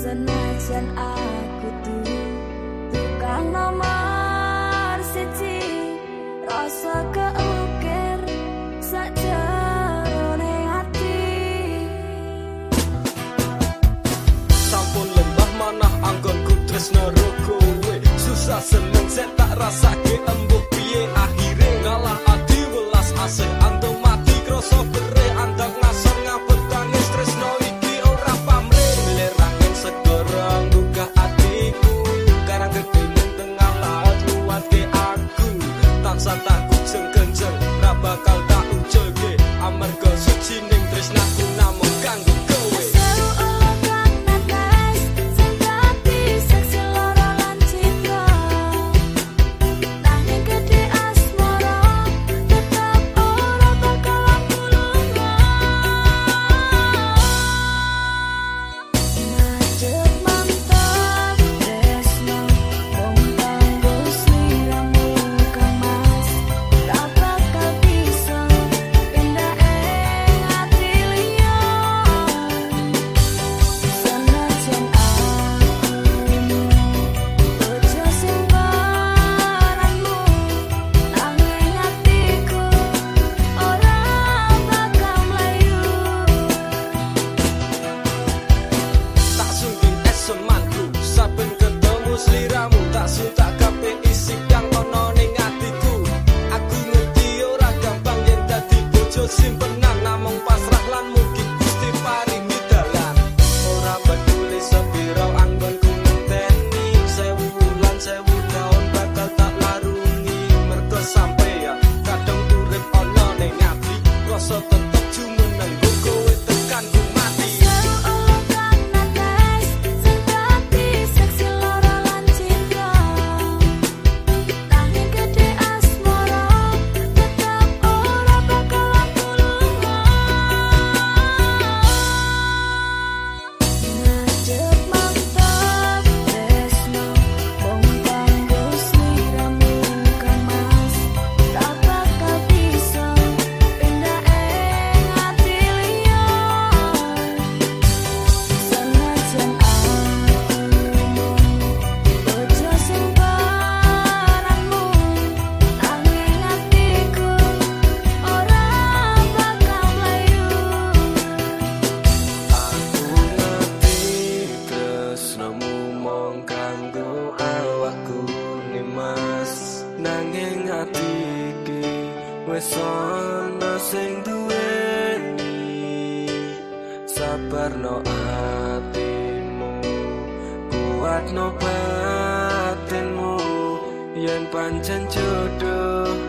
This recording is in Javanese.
senajan aku tuh tukang nomor tresno kowe susah seneng saya tak rasa ke embuk. Piye akhirnya ngalah adi welas asih. Antum mati kroso bere andang ngasor ngapet tangis. Tresno iki ora pamre milih rangin segorong buka atiku karang gede tengah laut luat ke aku tak wis ana sing duweni sabarno atimu kuatno batinmu yen pancen jodoh